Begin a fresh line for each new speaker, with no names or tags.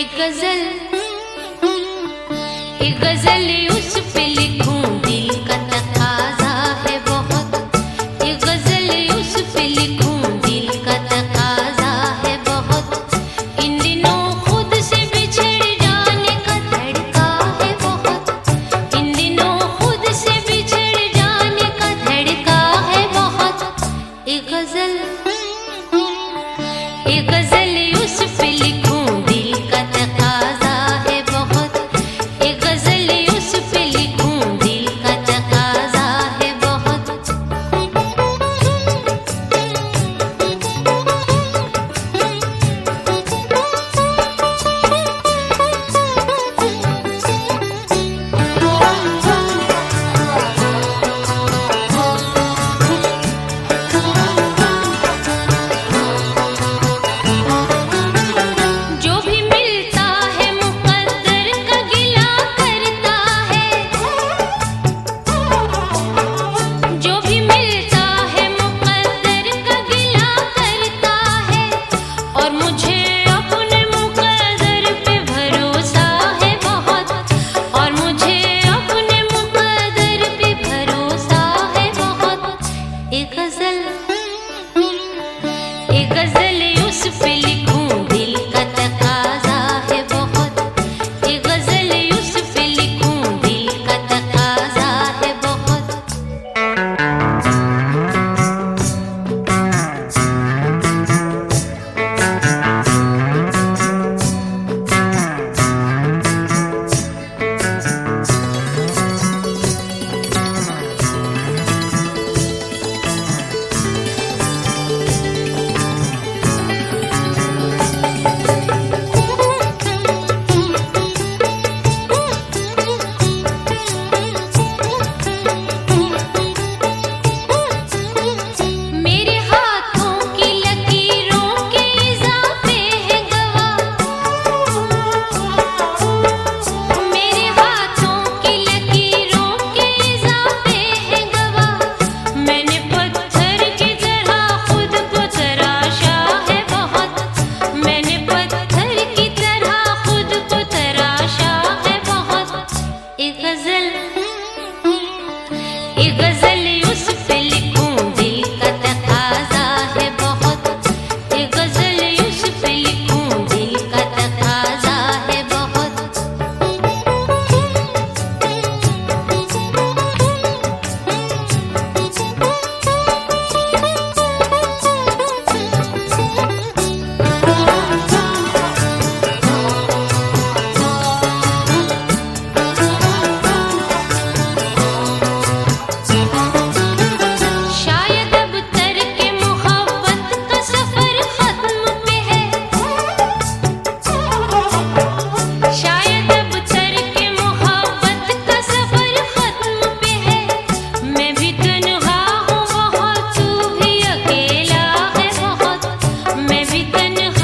एक गज़ल एक गज़ल and you